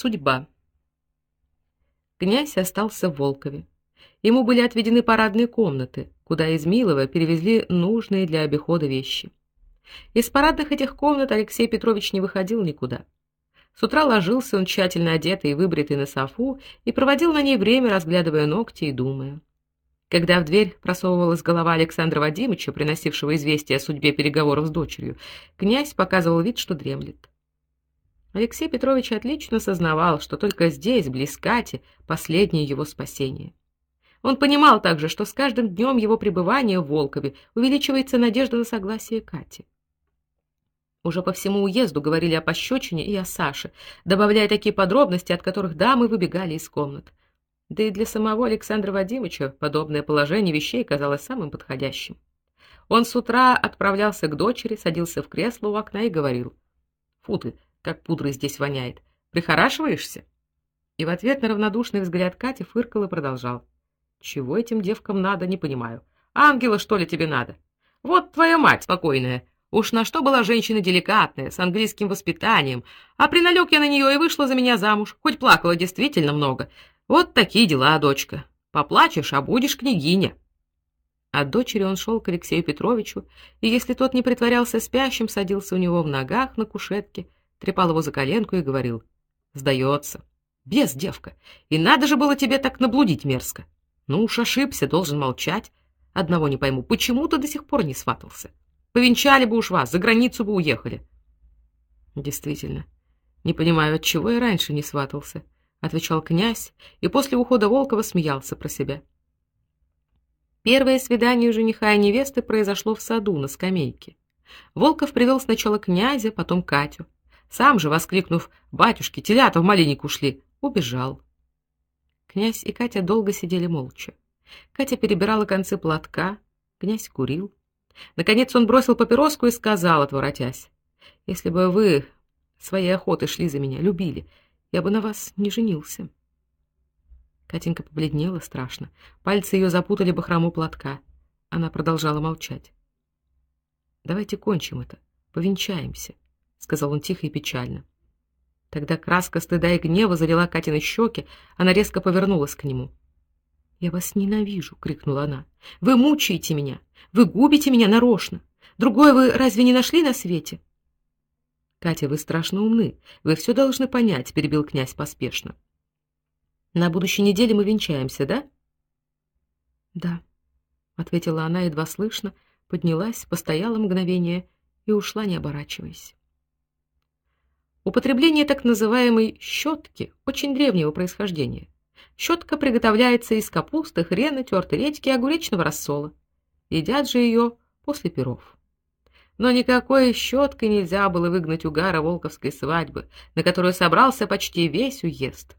Судьба. Князь остался в Волкове. Ему были отведены парадные комнаты, куда из Милова перевезли нужные для обихода вещи. Из парадных этих комнат Алексей Петрович не выходил никуда. С утра ложился он тщательно одетый и выбритый на софу и проводил на ней время, разглядывая ногти и думая. Когда в дверь просовывалась голова Александра Вадимовича, приносившего известие о судьбе переговоров с дочерью, князь показывал вид, что дремлет. Алексей Петрович отлично сознавал, что только здесь, близ Кати, последнее его спасение. Он понимал также, что с каждым днем его пребывания в Волкове увеличивается надежда на согласие Кати. Уже по всему уезду говорили о пощечине и о Саше, добавляя такие подробности, от которых дамы выбегали из комнат. Да и для самого Александра Вадимовича подобное положение вещей казалось самым подходящим. Он с утра отправлялся к дочери, садился в кресло у окна и говорил: "Фу ты, как пудрой здесь воняет. Прихорашиваешься?" И в ответ на равнодушный взгляд Кати фыркал и продолжал: "Чего этим девкам надо, не понимаю. Ангела, что ли, тебе надо? Вот твоя мать спокойная, Уж на что была женщина деликатная, с английским воспитанием, а приналёг я на неё и вышла за меня замуж, хоть плакала действительно много. Вот такие дела, дочка. Поплачешь, а будешь княгиня. От дочери он шел к Алексею Петровичу, и если тот не притворялся спящим, садился у него в ногах на кушетке, трепал его за коленку и говорил: "Сдается. Без девка. И надо же было тебе так наблудить мерзко. Ну уж ошибся, должен молчать. Одного не пойму, почему ты до сих пор не сватался?" Повенчали бы уж вас, за границу бы уехали. Действительно, не понимаю, от чего я раньше не сватался, отвечал князь и после ухода Волкова смеялся про себя. Первое свидание жениха и невесты произошло в саду на скамейке. Волков привел сначала князя, потом Катю. Сам же, воскликнув: "Батюшки, телята в малинник ушли", убежал. Князь и Катя долго сидели молча. Катя перебирала концы платка, князь курил. Наконец он бросил папироску и сказал, отворотясь: "Если бы вы своей охотой шли за меня, любили, я бы на вас не женился". Катенька побледнела страшно. Пальцы ее запутали бахрому платка. Она продолжала молчать. "Давайте кончим это, повенчаемся", сказал он тихо и печально. Тогда краска стыда и гнева залила Катины щеки, она резко повернулась к нему. "Я вас ненавижу", крикнула она. "Вы мучаете меня. Вы губите меня нарочно. Другое вы разве не нашли на свете?" Катя, вы страшно умны. Вы все должны понять, перебил князь поспешно. На будущей неделе мы венчаемся, да? Да, ответила она едва слышно, поднялась, постояла мгновение и ушла, не оборачиваясь. Употребление так называемой щетки очень древнего происхождения. Щетка приготовляется из капусты, хрена, тертой редьки и огуречного рассола. Едят же ее после пиров. Но никакой щеткой нельзя было выгнать угара волковской свадьбы, на которую собрался почти весь уезд.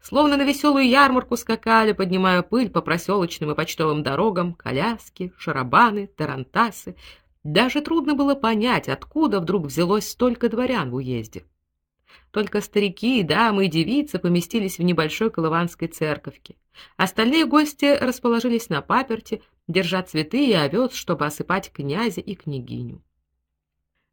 Словно на веселую ярмарку скакали, поднимая пыль по проселочным и почтовым дорогам, коляски, шарабаны, тарантасы. Даже трудно было понять, откуда вдруг взялось столько дворян в уезде. Только старики, дамы и девицы поместились в небольшой колыванской церковке. Остальные гости расположились на паперти, держа цветы и овес, чтобы осыпать князя и княгиню.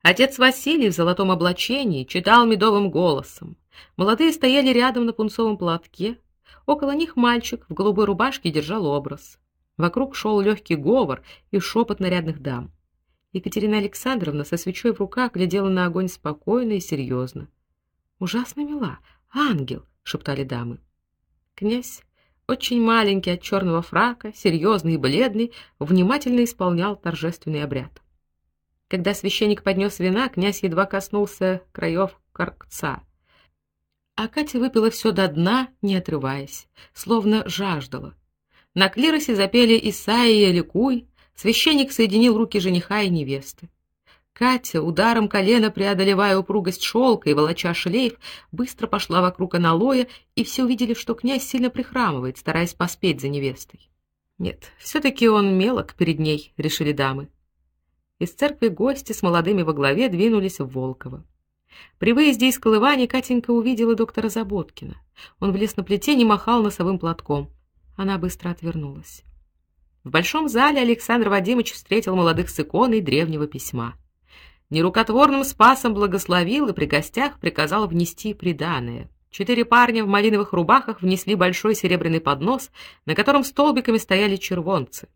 Отец Василий в золотом облачении читал медовым голосом. Молодые стояли рядом на пунцовом платке. Около них мальчик в голубой рубашке держал образ. Вокруг шел легкий говор и шепот нарядных дам. Екатерина Александровна со свечой в руках глядела на огонь спокойно и серьезно. Ужасно мила, ангел, шептали дамы. Князь, очень маленький от черного фрака, серьезный и бледный, внимательно исполнял торжественный обряд. Когда священник поднес вина, князь едва коснулся краев коркца. А Катя выпила все до дна, не отрываясь, словно жаждала. На клиросе запели Исаия ликуй, священник соединил руки жениха и невесты. Катя, ударом колена преодолевая упругость шелка и волоча шлейф, быстро пошла вокруг аналоя, и все увидели, что князь сильно прихрамывает, стараясь поспеть за невестой. Нет, все таки он мелок перед ней, решили дамы. Из церкви гости с молодыми во главе двинулись в Волково. При выезде из Колывани Катенька увидела доктора Заботкина. Он влез на плетень и махал носовым платком. Она быстро отвернулась. В большом зале Александр Вадимович встретил молодых с иконой древнего письма нерукотворным спасом благословил и при гостях приказал внести приданое Четыре парня в малиновых рубахах внесли большой серебряный поднос, на котором столбиками стояли червонцы.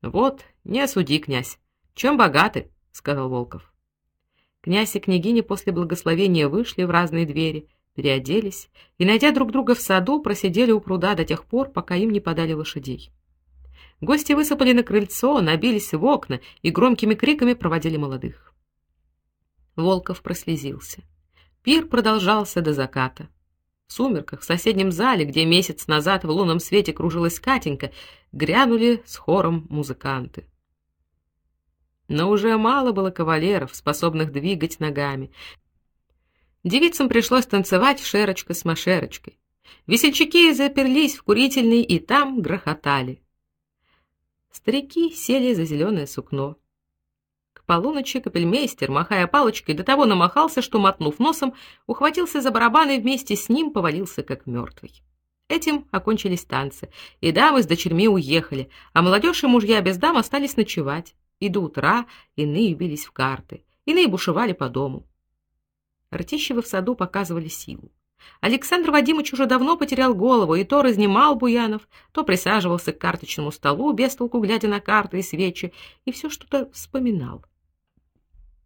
Вот, не осуди, князь. Чем богаты, сказал Волков. Князь и княгиня после благословения вышли в разные двери, переоделись и, найдя друг друга в саду, просидели у пруда до тех пор, пока им не подали лошадей. Гости высыпали на крыльцо, набились в окна и громкими криками проводили молодых. Волков прослезился. Пир продолжался до заката. В сумерках в соседнем зале, где месяц назад в лунном свете кружилась Катенька, грянули с хором музыканты. Но уже мало было кавалеров, способных двигать ногами. Девицам пришлось танцевать шерочка с машерочкой. Весельчаки заперлись в курительной и там грохотали. Старики сели за зеленое сукно полуночи капельмейстер, махая палочкой, до того намахался, что мотнув носом, ухватился за барабан и вместе с ним повалился как мертвый. Этим окончились танцы, и дамы с дочерьми уехали, а молодежь и мужья без дам остались ночевать. И до утра иные бились в карты, иные бушевали по дому. Ртищевы в саду показывали силу. Александр Вадимович уже давно потерял голову и то разнимал буянов, то присаживался к карточному столу, без толку глядя на карты и свечи, и все что-то вспоминал.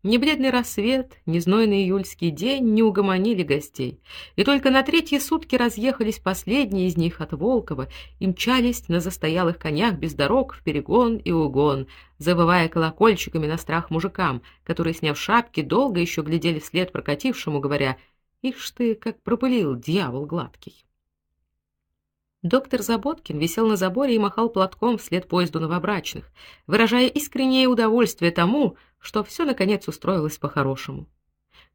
Ни бледный рассвет, ни знойный июльский день не угомонили гостей, и только на третьи сутки разъехались последние из них от Волкова и мчались на застоялых конях без дорог в перегон и угон, забывая колокольчиками на страх мужикам, которые, сняв шапки, долго еще глядели вслед прокатившему, говоря: "Ишь ты, как пропылил дьявол гладкий". Доктор Заботкин висел на заборе и махал платком вслед поезду новобрачных, выражая искреннее удовольствие тому, что все наконец устроилось по-хорошему.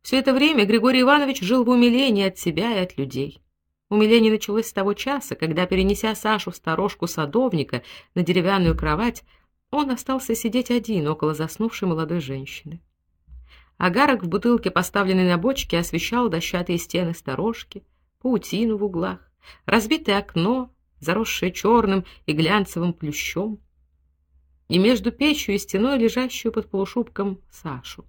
Все это время Григорий Иванович жил в умилении от себя и от людей. Умиление началось с того часа, когда, перенеся Сашу в сторожку садовника на деревянную кровать, он остался сидеть один около заснувшей молодой женщины. Агарок в бутылке, поставленной на бочке, освещал дощатые стены сторожки, паутину в углах, разбитое окно, заросшее черным и глянцевым плющом, и между печью и стеной лежащую под полушубком Сашу.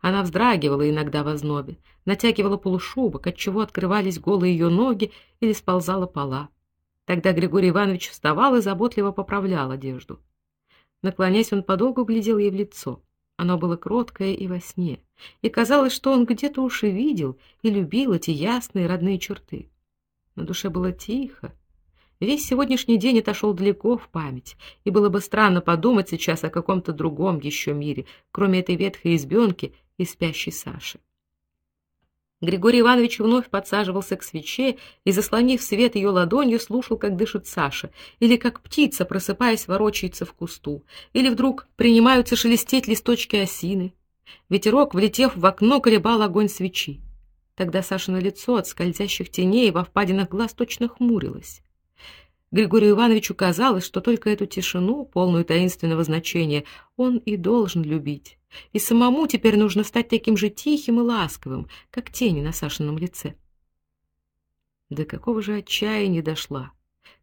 Она вздрагивала иногда в ознобе, натягивала полушубок, от чего открывались голые ее ноги или сползала пола. Тогда Григорий Иванович вставал и заботливо поправлял одежду. Наклонясь, он подолгу глядел ей в лицо. Оно было кроткое и во сне, и казалось, что он где-то уж и видел и любил эти ясные родные черты. На душе было тихо. Весь сегодняшний день отошел далеко в память, и было бы странно подумать сейчас о каком-то другом еще мире, кроме этой ветхой избенки и спящей Саши. Григорий Иванович вновь подсаживался к свече и, заслонив свет ее ладонью, слушал, как дышит Саша, или как птица, просыпаясь, ворочается в кусту, или вдруг принимаются шелестеть листочки осины. Ветерок, влетев в окно, колебал огонь свечи. Тогда Сашино лицо от скользящих теней во впадинах глаз точно хмурилось. Григорию Ивановичу казалось, что только эту тишину, полную таинственного значения, он и должен любить. И самому теперь нужно стать таким же тихим и ласковым, как тени на Сашином лице. До какого же отчаяния дошла?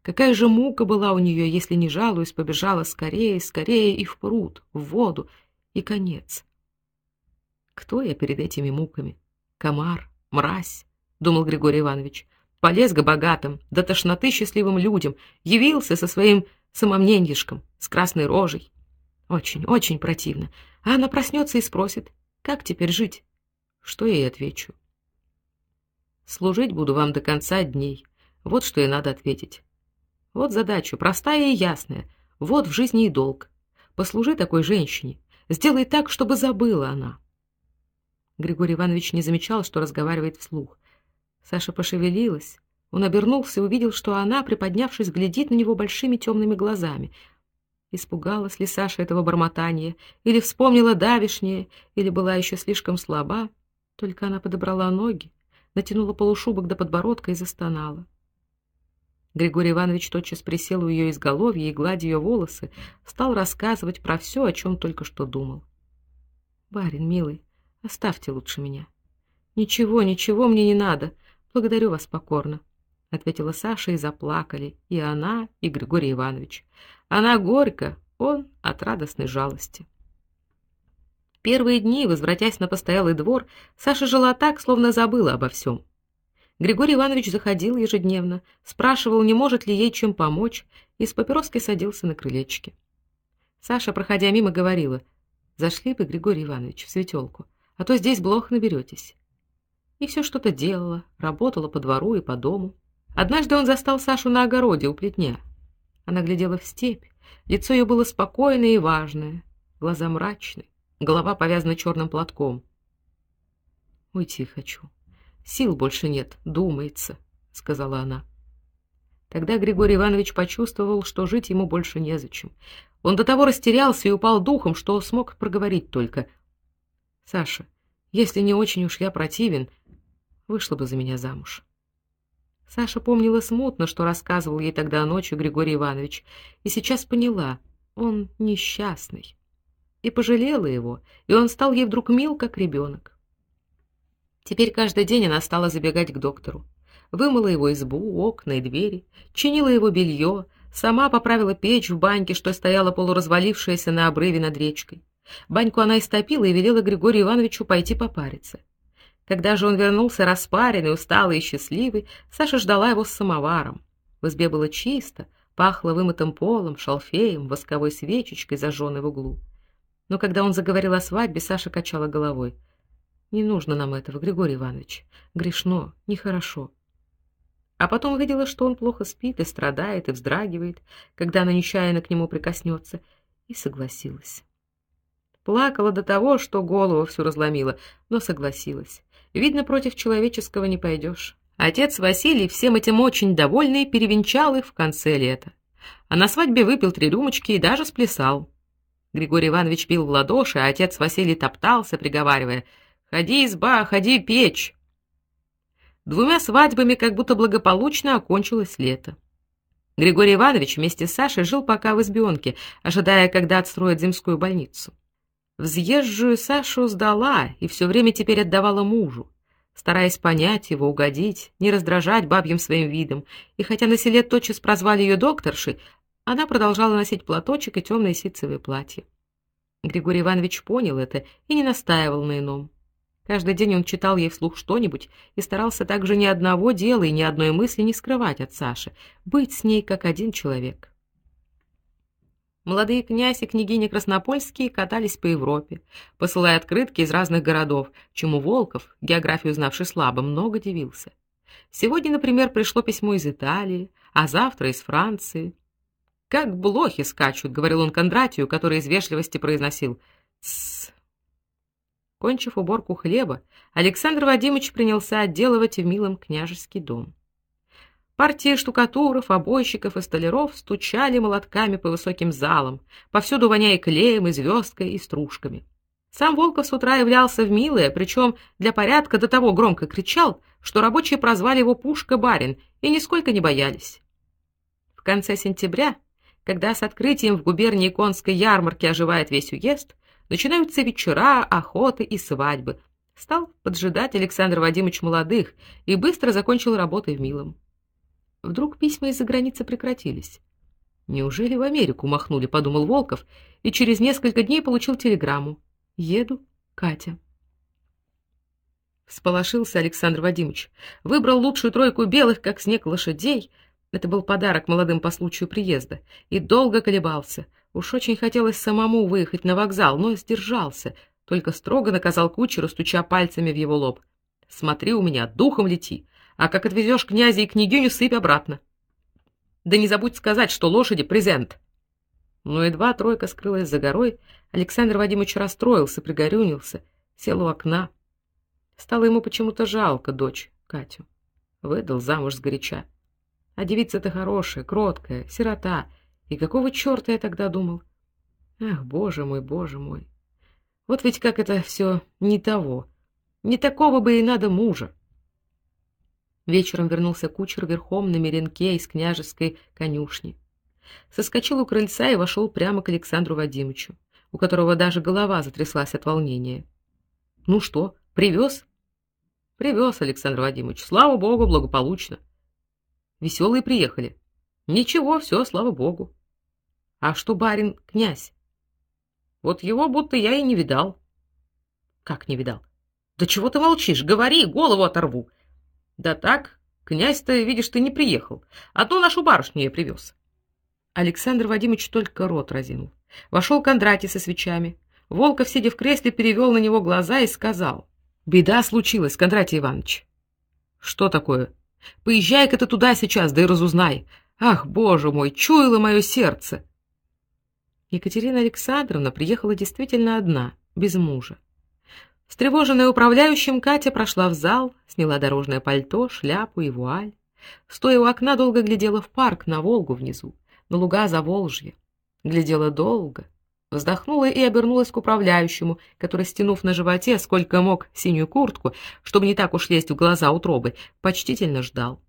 Какая же мука была у нее, если не жалуясь, побежала скорее, скорее и в пруд, в воду, и конец. Кто я перед этими муками? Комар? Мразь, думал Григорий Иванович. Полез к богатым, до тошноты счастливым людям, явился со своим самомненьишком, с красной рожей. Очень, очень противно. А она проснется и спросит: "Как теперь жить?" Что я ей отвечу? Служить буду вам до конца дней. Вот что и надо ответить. Вот задача простая и ясная. Вот в жизни и долг. Послужи такой женщине, сделай так, чтобы забыла она. Григорий Иванович не замечал, что разговаривает вслух. Саша пошевелилась. Он обернулся и увидел, что она, приподнявшись, глядит на него большими темными глазами. Испугалась ли Саша этого бормотания, или вспомнила давишнее, или была еще слишком слаба? Только она подобрала ноги, натянула полушубок до подбородка и застонала. Григорий Иванович тотчас присел у ее изголовья и, гладя ее волосы, стал рассказывать про все, о чем только что думал. «Барин, милый, Оставьте лучше меня. Ничего, ничего мне не надо. Благодарю вас покорно, ответила Саша и заплакали, и она, и Григорий Иванович. Она горько, он от радостной жалости. Первые дни, возвратясь на постоялый двор, Саша жила так, словно забыла обо всем. Григорий Иванович заходил ежедневно, спрашивал, не может ли ей чем помочь, и с папироской садился на крылечке. Саша, проходя мимо, говорила: "Зашли бы, Григорий Иванович, в светелку, а то здесь блох наберетесь». И все что-то делала, работала по двору и по дому. Однажды он застал Сашу на огороде у плетня. Она глядела в степь, лицо ее было спокойное и важное, глаза мрачные, голова повязана черным платком. Уйти хочу. Сил больше нет, думается, сказала она. Тогда Григорий Иванович почувствовал, что жить ему больше незачем. Он до того растерялся и упал духом, что смог проговорить только: "Саша, если не очень уж я противен, вышла бы за меня замуж". Саша помнила смутно, что рассказывал ей тогда ночью Григорий Иванович, и сейчас поняла: он несчастный. И пожалела его, и он стал ей вдруг мил, как ребенок. Теперь каждый день она стала забегать к доктору. Вымыла его избу, окна и двери, чинила его белье, сама поправила печь в баньке, что стояла полуразвалившаяся на обрыве над речкой. Баньку она истопила и велела Григорию Ивановичу пойти попариться. Когда же он вернулся распаренный, усталый и счастливый, Саша ждала его с самоваром. В избе было чисто, пахло вымытым полом, шалфеем, восковой свечечкой, зажженной в углу. Но когда он заговорил о свадьбе, Саша качала головой. Не нужно нам этого, Григорий Иванович. Грешно, нехорошо. А потом увидела, что он плохо спит и страдает и вздрагивает, когда она нечаянно к нему прикоснется, и согласилась. Плакала до того, что голову всю разломила, но согласилась. Видно, против человеческого не пойдешь. Отец Василий, всем этим очень довольный, перевенчал их в конце лета. А на свадьбе выпил три рюмочки и даже сплясал. Григорий Иванович бил в ладоши, а отец Василий топтался, приговаривая — Ходи, изба, ходи, печь. Двумя свадьбами как будто благополучно окончилось лето. Григорий Иванович вместе с Сашей жил пока в избенке, ожидая, когда отстроят земскую больницу. Взъезжую Сашу сдала и все время теперь отдавала мужу, стараясь понять его, угодить, не раздражать бабьим своим видом. И хотя на селе тотчас прозвали ее докторшей, она продолжала носить платочек и темное ситцевое платье. Григорий Иванович понял это и не настаивал на ином. Каждый день он читал ей вслух что-нибудь и старался также ни одного дела и ни одной мысли не скрывать от Саши, быть с ней как один человек. Молодые князь и княгиня Краснопольские катались по Европе, посылая открытки из разных городов, чему Волков, географию знавший слабо, много дивился. Сегодня, например, пришло письмо из Италии, а завтра из Франции. Как блохи скачут, говорил он Кондратию, который из вежливости произносил: "Тсс, Кончив уборку хлеба, Александр Вадимович принялся отделывать в милом княжеский дом. Партии штукатуров, обойщиков и столяров стучали молотками по высоким залам, повсюду воняя клеем и звездкой и стружками. Сам Волков с утра являлся в милое, причем для порядка до того громко кричал, что рабочие прозвали его Пушка-барин и нисколько не боялись. В конце сентября, когда с открытием в губернии конской ярмарки оживает весь уезд, Начинаются вечера, охоты и свадьбы. Стал поджидать Александр Вадимович молодых и быстро закончил работой в Милом. Вдруг письма из-за границы прекратились. Неужели в Америку махнули, подумал Волков, и через несколько дней получил телеграмму: "Еду, Катя". Всполошился Александр Вадимович, выбрал лучшую тройку белых, как снег лошадей. Это был подарок молодым по случаю приезда, и долго колебался. Уж очень хотелось самому выехать на вокзал, но сдержался, только строго наказал кучеру, стуча пальцами в его лоб: "Смотри у меня, духом лети, а как отвезешь князя и княгиню, сыпь обратно. Да не забудь сказать, что лошади презент". Но едва тройка скрылась за горой, Александр Вадимович расстроился, пригорюнился, сел у окна. Стало ему почему-то жалко дочь Катю. Выдал замуж сгоряча. А девица-то хорошая, кроткая, сирота, и какого чёрта я тогда думал? Ах, боже мой, боже мой. Вот ведь как это всё не того. Не такого бы и надо мужа. Вечером вернулся кучер верхом на меренке из княжеской конюшни. Соскочил у крыльца и вошел прямо к Александру Вадимовичу, у которого даже голова затряслась от волнения. Ну что, привез? Привез, Александр Вадимович. Слава богу, благополучно. Веселые приехали. Ничего, все, слава богу. А что барин князь? Вот его будто я и не видал. Как не видал? Да чего ты молчишь? Говори, голову оторву. Да так, князь-то, видишь, ты не приехал, а то нашу барышню я привез. Александр Вадимович только рот разинул. Вошел Кондратий со свечами. Волков, сидя в кресле, перевел на него глаза и сказал: "Беда случилась, Кондратий Иванович". "Что такое? Поезжай-ка ты туда сейчас, да и разузнай. Ах, боже мой, чуяло мое сердце". Екатерина Александровна приехала действительно одна, без мужа. Встревоженная управляющим, Катя прошла в зал, сняла дорожное пальто, шляпу и вуаль. Стоя у окна, долго глядела в парк, на Волгу внизу, на луга за Волжье. Глядела долго, вздохнула и обернулась к управляющему, который, стянув на животе сколько мог синюю куртку, чтобы не так уж лезть в глаза утробы, почтительно ждал.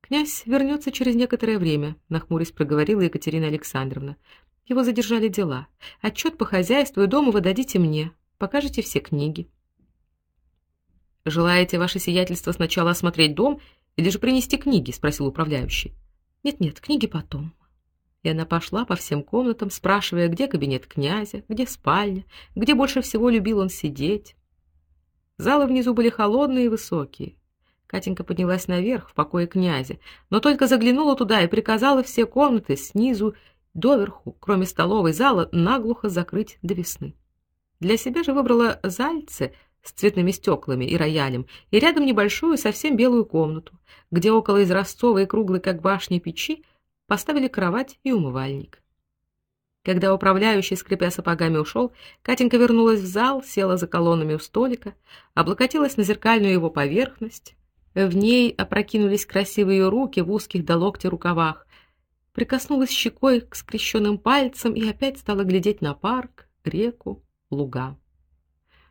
Князь вернется через некоторое время, нахмурясь проговорила Екатерина Александровна. Его задержали дела. Отчет по хозяйству и дому вы дадите мне. Покажете все книги. Желаете ваше сиятельство сначала осмотреть дом или же принести книги, спросил управляющий. Нет-нет, книги потом. И она пошла по всем комнатам, спрашивая, где кабинет князя, где спальня, где больше всего любил он сидеть. Залы внизу были холодные и высокие. Катенька поднялась наверх в покое князя, но только заглянула туда и приказала все комнаты снизу доверху, кроме столовой зала, наглухо закрыть до весны. Для себя же выбрала зальце с цветными стеклами и роялем, и рядом небольшую, совсем белую комнату, где около изразцовой круглой, как башня печи, поставили кровать и умывальник. Когда управляющий, скрипя сапогами, ушел, Катенька вернулась в зал, села за колоннами у столика, облокотилась на зеркальную его поверхность. В ней опрокинулись красивые руки в узких до локтя рукавах. Прикоснулась щекой к скрещенным пальцам и опять стала глядеть на парк, реку, луга.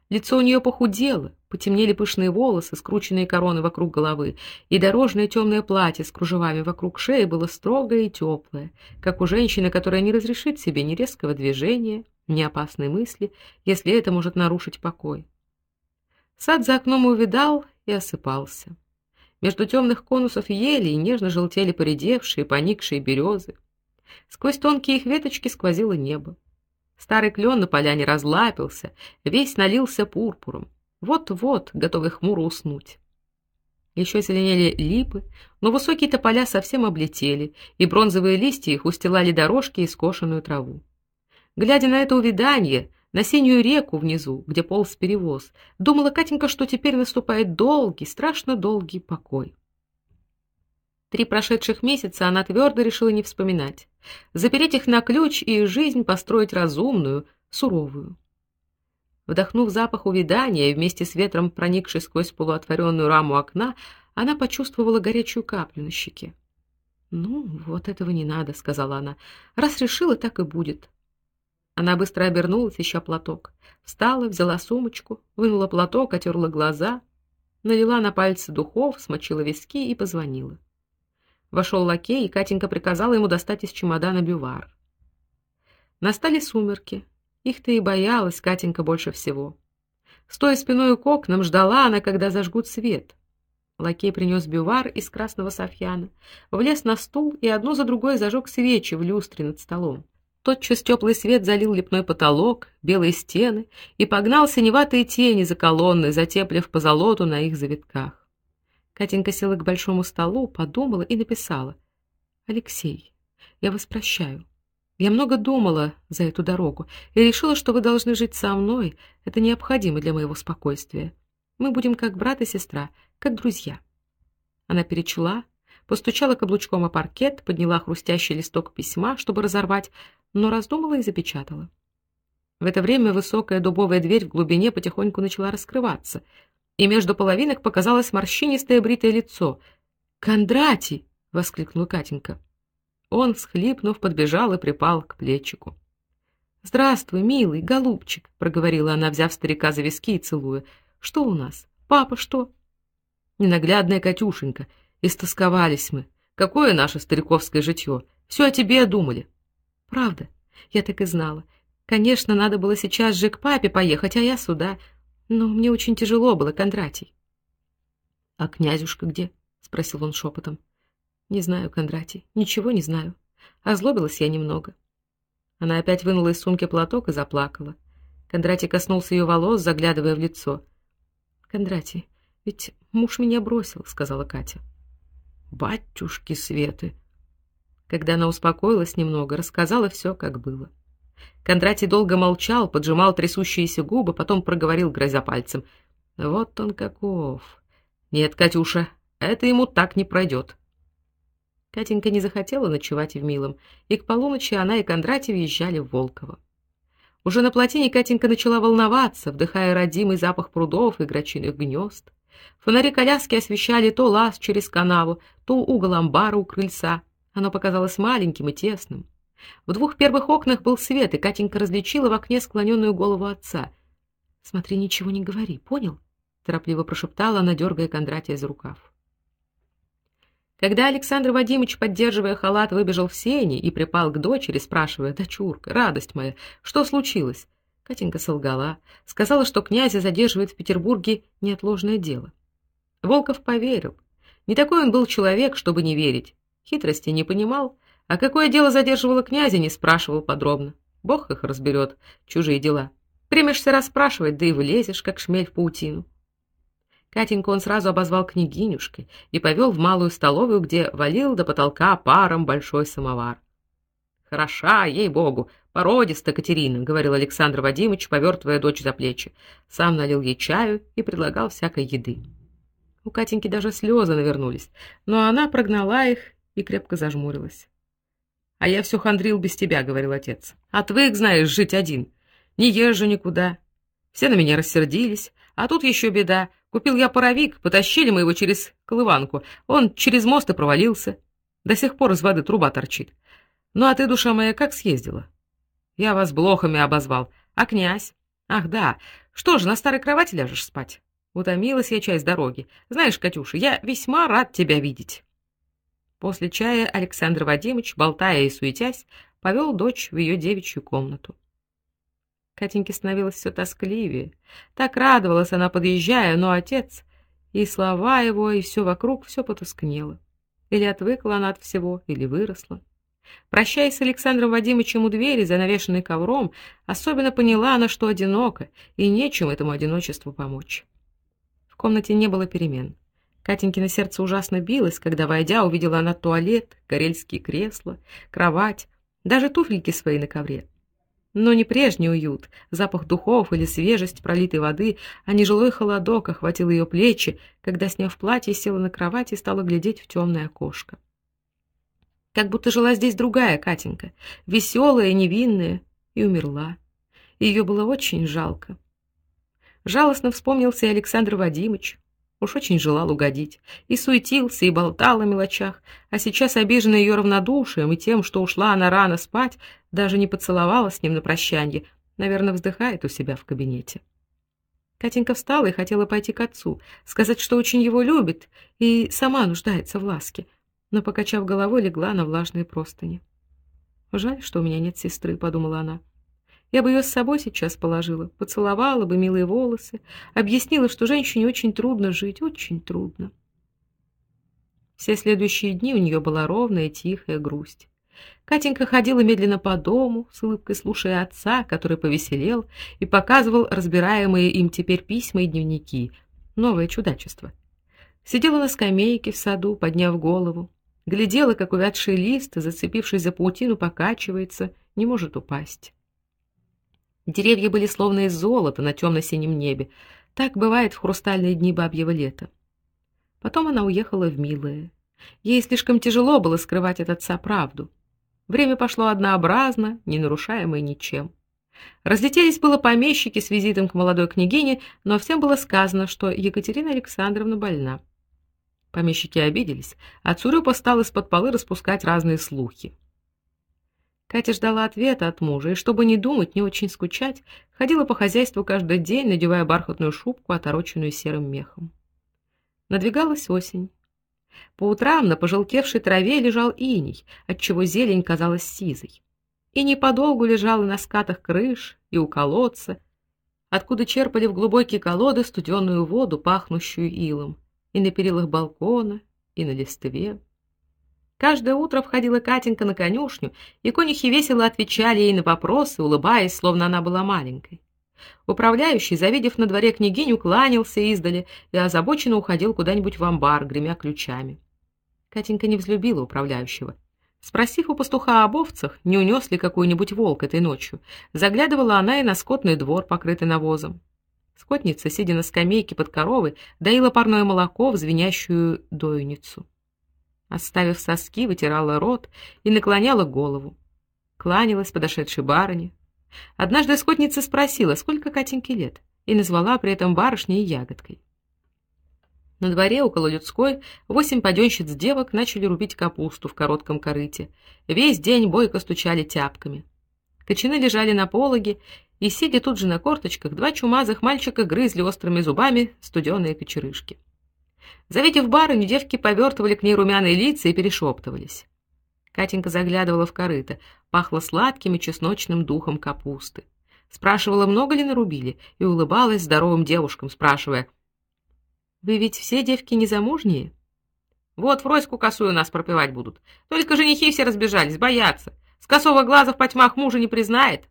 Лицо у нее похудело, потемнели пышные волосы, скрученные короной вокруг головы, и дорожное темное платье с кружевами вокруг шеи было строгое и теплое, как у женщины, которая не разрешит себе ни резкого движения, ни опасной мысли, если это может нарушить покой. Сад за окном увидал и осыпался. Между темных конусов ели нежно желтели поредевшие, поникшие березы. Сквозь тонкие их веточки сквозило небо. Старый клен на поляне разлапился, весь налился пурпуром. Вот-вот, готовый хмуро уснуть. Еще зеленели липы, но высокие тополя совсем облетели, и бронзовые листья их устилали дорожки и скошенную траву. Глядя на это увядание, на синюю реку внизу, где полз перевоз, думала Катенька, что теперь наступает долгий, страшно долгий покой. Три прошедших месяца она твердо решила не вспоминать, запереть их на ключ и жизнь построить разумную, суровую. Вдохнув запах увядания и вместе с ветром проникший сквозь полуотворенную раму окна, она почувствовала горячую каплю на щеке. "Ну, вот этого не надо", сказала она. "Раз решила, так и будет". Она быстро обернулась, ища платок. Встала, взяла сумочку, вынула платок, отерла глаза, налила на пальцы духов, смочила виски и позвонила. Вошел лакей, и Катенька приказала ему достать из чемодана бювар. Настали сумерки. Их-то и боялась Катенька больше всего. Стоя спиной к окнам, ждала она, когда зажгут свет. Лакей принес бювар из красного софьяна, влез на стул и одну за другой зажег свечи в люстре над столом. Тотчас теплый свет залил лепной потолок, белые стены и погнал синеватые тени за колонны, затеплив позолоту на их завитках. Катенька села к большому столу, подумала и написала: "Алексей, я вас прощаю. Я много думала за эту дорогу и решила, что вы должны жить со мной. Это необходимо для моего спокойствия. Мы будем как брат и сестра, как друзья". Она перечла, постучала каблучком о паркет, подняла хрустящий листок письма, чтобы разорвать, но раздумала и запечатала. В это время высокая дубовая дверь в глубине потихоньку начала раскрываться и между половинок показалось морщинистое бритое лицо. "Кондратий!" воскликнула Катенька. Он, всхлипнув, подбежал и припал к плечику. "Здравствуй, милый голубчик", проговорила она, взяв старика за виски и целуя. "Что у нас? Папа что?" "Ненаглядная Катюшенька, истосковались мы. Какое наше стариковское житье? Все о тебе думали". "Правда? Я так и знала. Конечно, надо было сейчас же к папе поехать, а я сюда. Но мне очень тяжело было, Кондратий. А князюшка где? спросил он шепотом. Не знаю, Кондратий, ничего не знаю. Озлобилась я немного. Она опять вынула из сумки платок и заплакала. Кондратий коснулся ее волос, заглядывая в лицо. Кондратий, Ведь муж меня бросил, сказала Катя. Батюшки Светы. Когда она успокоилась немного, рассказала все, как было. Кондратий долго молчал, поджимал трясущиеся губы, потом проговорил, грозя пальцем: "Вот он каков. Нет, Катюша, это ему так не пройдет. Катенька не захотела ночевать в Милом, и к полуночи она и Кондратий въезжали в Волково. Уже на плотине Катенька начала волноваться, вдыхая родимый запах прудов и грачиных гнезд. Фонари коляски освещали то лаз через канаву, то угол амбара у крыльца. Оно показалось маленьким и тесным. В двух первых окнах был свет, и Катенька различила в окне склоненную голову отца. "Смотри, ничего не говори, понял?" торопливо прошептала она, дергая Кондратия за рукав. Когда Александр Вадимович, поддерживая халат, выбежал в сени и припал к дочери, спрашивая: "Дочурка, радость моя, что случилось?" Катенька солгала, сказала, что князя задерживает в Петербурге неотложное дело. Волков поверил. Не такой он был человек, чтобы не верить. Хитрости не понимал, а какое дело задерживало князя, не спрашивал подробно. Бог их разберет, чужие дела. Примешься расспрашивать, да и влезешь, как шмель в паутину. Катеньку он сразу обозвал княгинюшкой и повел в малую столовую, где валил до потолка паром большой самовар. Хороша, ей-богу, породиста Катерина, говорил Александр Вадимович, повертывая дочь за плечи. Сам налил ей чаю и предлагал всякой еды. У Катеньки даже слезы навернулись, но она прогнала их и крепко зажмурилась. А я все хандрил без тебя, говорил отец. Отвык, знаешь, жить один. Не езжу никуда. Все на меня рассердились, а тут еще беда. Купил я паровик, потащили мы его через Колыванку. Он через мост и провалился. До сих пор из воды труба торчит. Ну а ты, душа моя, как съездила? Я вас блохами обозвал. А князь? Ах, да. Что же, на старой кровати ляжешь спать? Утомилась я часть дороги. Знаешь, Катюша, я весьма рад тебя видеть. После чая Александр Вадимович, болтая и суетясь, повел дочь в ее девичью комнату. Катеньке становилось все тоскливее. Так радовалась она, подъезжая, но отец и слова его, и все вокруг все потускнело. Или отвыкла она от всего, или выросла. Прощаясь с Александром Вадимовичем у двери, занавешенной ковром, особенно поняла она, что одинока, и нечем этому одиночеству помочь. В комнате не было перемен. Катенькино сердце ужасно билось, когда, войдя, увидела она туалет, карельские кресла, кровать, даже туфельки свои на ковре но не прежний уют, запах духов или свежесть пролитой воды, а нежилой холодок охватил ее плечи, когда, сняв платье, села на кровать и стала глядеть в темное окошко. Как будто жила здесь другая Катенька, веселая невинная, и умерла. Ее было очень жалко. Жалостно вспомнился и Александр Вадимович, Уж очень желал угодить. И суетился, и болтал о мелочах. А сейчас, обиженный ее равнодушием и тем, что ушла она рано спать, даже не поцеловала с ним на прощанье. Наверное, вздыхает у себя в кабинете. Катенька встала и хотела пойти к отцу, сказать, что очень его любит и сама нуждается в ласке, но, покачав головой, легла на влажные простыни. «Жаль, что у меня нет сестры», — подумала она. Я бы ее с собой сейчас положила, поцеловала бы милые волосы, объяснила, что женщине очень трудно жить, очень трудно. Все следующие дни у нее была ровная тихая грусть. Катенька ходила медленно по дому, с улыбкой слушая отца, который повеселел и показывал разбираемые им теперь письма и дневники. Новое чудачество. Сидела на скамейке в саду, подняв голову, глядела, как увядший лист, зацепившись за паутину, покачивается, не может упасть. Деревья были словно из золота на темно синем небе. Так бывает в хрустальные дни бабьего лета. Потом она уехала в Милое. Ей слишком тяжело было скрывать от отца правду. Время пошло однообразно, не нарушаемое ничем. Разлетелись было помещики с визитом к молодой княгине, но всем было сказано, что Екатерина Александровна больна. Помещики обиделись, а Цурюпа стал из-под полы распускать разные слухи. Катя ждала ответа от мужа, и чтобы не думать, не очень скучать, ходила по хозяйству каждый день, надевая бархатную шубку, отороченную серым мехом. Надвигалась осень. По утрам на пожелтевшей траве лежал иней, отчего зелень казалась сизой. Иней подолгу лежал и на скатах крыш, и у колодца, откуда черпали в глубокие колоды студеную воду, пахнущую илом, и на перилах балкона, и на листве. Каждое утро входила Катенька на конюшню, и конюхи весело отвечали ей на вопросы, улыбаясь, словно она была маленькой. Управляющий, завидев на дворе княгиню, кланялся издали и озабоченно уходил куда-нибудь в амбар, гремя ключами. Катенька не взлюбила управляющего. Спросив у пастуха об овцах, не унес ли какой-нибудь волк этой ночью, заглядывала она и на скотный двор, покрытый навозом. Скотница, сидя на скамейке под коровой, доила парное молоко в звенящую дойницу. Оставив соски, вытирала рот и наклоняла голову. Кланялась подошедшей барыне. Однажды скотница спросила, сколько Катеньке лет, и назвала при этом барышней ягодкой. На дворе около людской восемь паденщиц девок начали рубить капусту в коротком корыте. Весь день бойко стучали тяпками. Кочаны лежали на пологе, и сидя тут же на корточках, два чумазых мальчика грызли острыми зубами студеные кочерышки. Завидев барыню, девки повертывали к ней румяные лица и перешептывались. Катенька заглядывала в корыто, пахло сладким и чесночным духом капусты. Спрашивала, много ли нарубили, и улыбалась здоровым девушкам, спрашивая: "Вы ведь все девки незамужние?" "Вот в Роську косую нас пропевать будут. Только женихи все разбежались, боятся. С косого глаза в потьмах мужа не признает".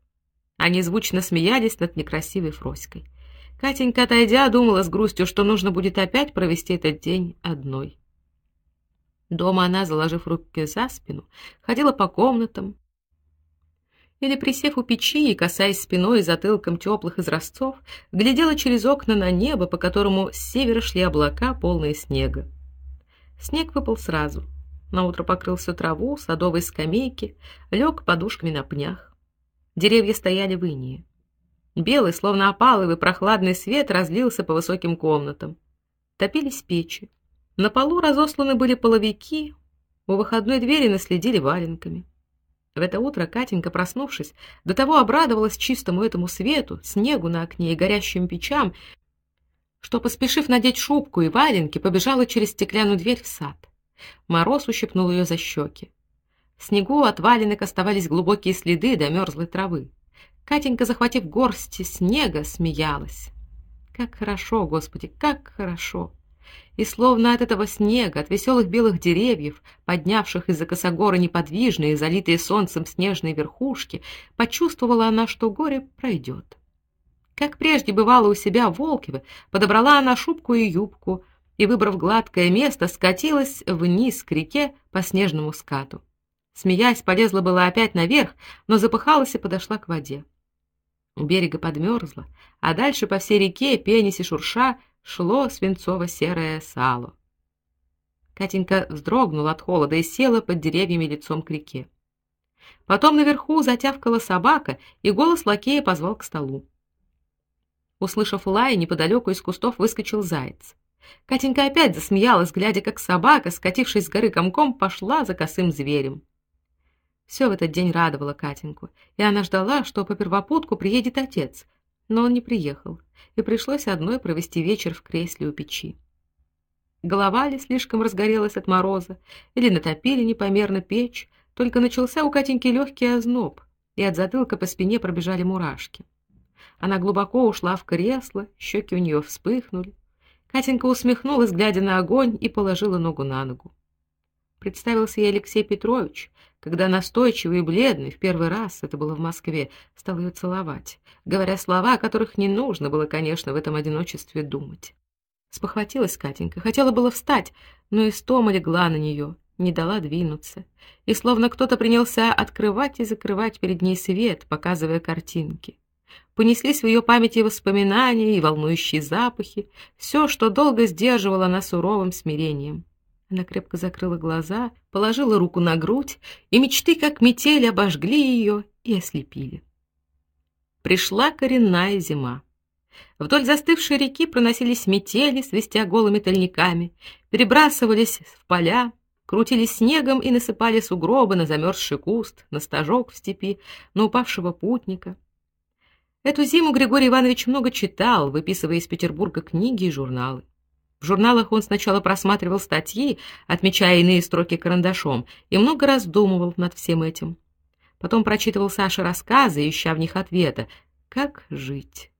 Они звучно смеялись над некрасивой Фроськой. Катенька, отойдя, думала с грустью, что нужно будет опять провести этот день одной. Дома она, заложив руки за спину, ходила по комнатам, или присев у печи и касаясь спиной и затылком теплых изразцов, глядела через окна на небо, по которому с севера шли облака, полные снега. Снег выпал сразу. На утро покрыл всю траву, садовые скамейки, лег подушками на пнях. Деревья стояли в инее. Белый, словно опаловый, прохладный свет разлился по высоким комнатам. Топились печи. На полу разосланы были половики, у выходной двери наследили валенками. В это утро Катенька, проснувшись, до того обрадовалась чистому этому свету, снегу на окне и горящим печам, что, поспешив надеть шубку и валенки, побежала через стеклянную дверь в сад. Мороз ущипнул ее за щеки. В снегу от валенок оставались глубокие следы до мерзлой травы. Катенька, захватив горсти снега, смеялась. Как хорошо, Господи, как хорошо! и словно от этого снега, от веселых белых деревьев, поднявших из-за косогора неподвижные, залитые солнцем снежные верхушки, почувствовала она, что горе пройдет. Как прежде бывало у себя в Волкове, подобрала она шубку и юбку и, выбрав гладкое место, скатилась вниз к реке по снежному скату. Смеясь, полезла была опять наверх, но запыхалась и подошла к воде. У берега подмерзла, а дальше по всей реке, пенясь и шурша, шло свинцово-серое сало. Катенька вздрогнула от холода и села под деревьями лицом к реке. Потом наверху затявкала собака, и голос лакея позвал к столу. Услышав лай, неподалеку из кустов выскочил заяц. Катенька опять засмеялась, глядя, как собака, скатившись с горы комком, пошла за косым зверем. Все в этот день радовало Катеньку, и она ждала, что по первопутку приедет отец, но он не приехал, и пришлось одной провести вечер в кресле у печи. Голова ли слишком разгорелась от мороза, или натопили непомерно печь, только начался у Катеньки легкий озноб, и от затылка по спине пробежали мурашки. Она глубоко ушла в кресло, щеки у нее вспыхнули. Катенька усмехнулась, глядя на огонь, и положила ногу на ногу. Представился ей Алексей Петрович, когда настойчивый и бледный в первый раз, это было в Москве, стал ее целовать, говоря слова, о которых не нужно было, конечно, в этом одиночестве думать. Спохватилась Катенька, хотела было встать, но истома легла на нее, не дала двинуться, и словно кто-то принялся открывать и закрывать перед ней свет, показывая картинки. Понеслись в ее памяти воспоминания и волнующие запахи, все, что долго сдерживала она суровым смирением. Она крепко закрыла глаза, положила руку на грудь, и мечты, как метель, обожгли ее и ослепили. Пришла коренная зима. Вдоль застывшей реки проносились метели, свистя голыми тольниками, перебрасывались в поля, крутились снегом и насыпали сугробы на замерзший куст, на стажок в степи, на упавшего путника. Эту зиму Григорий Иванович много читал, выписывая из Петербурга книги и журналы. В журналах он сначала просматривал статьи, отмечая иные строки карандашом, и много раздумывал над всем этим. Потом прочитывал Саше рассказы, ища в них ответа, как жить.